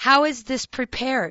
How is this prepared?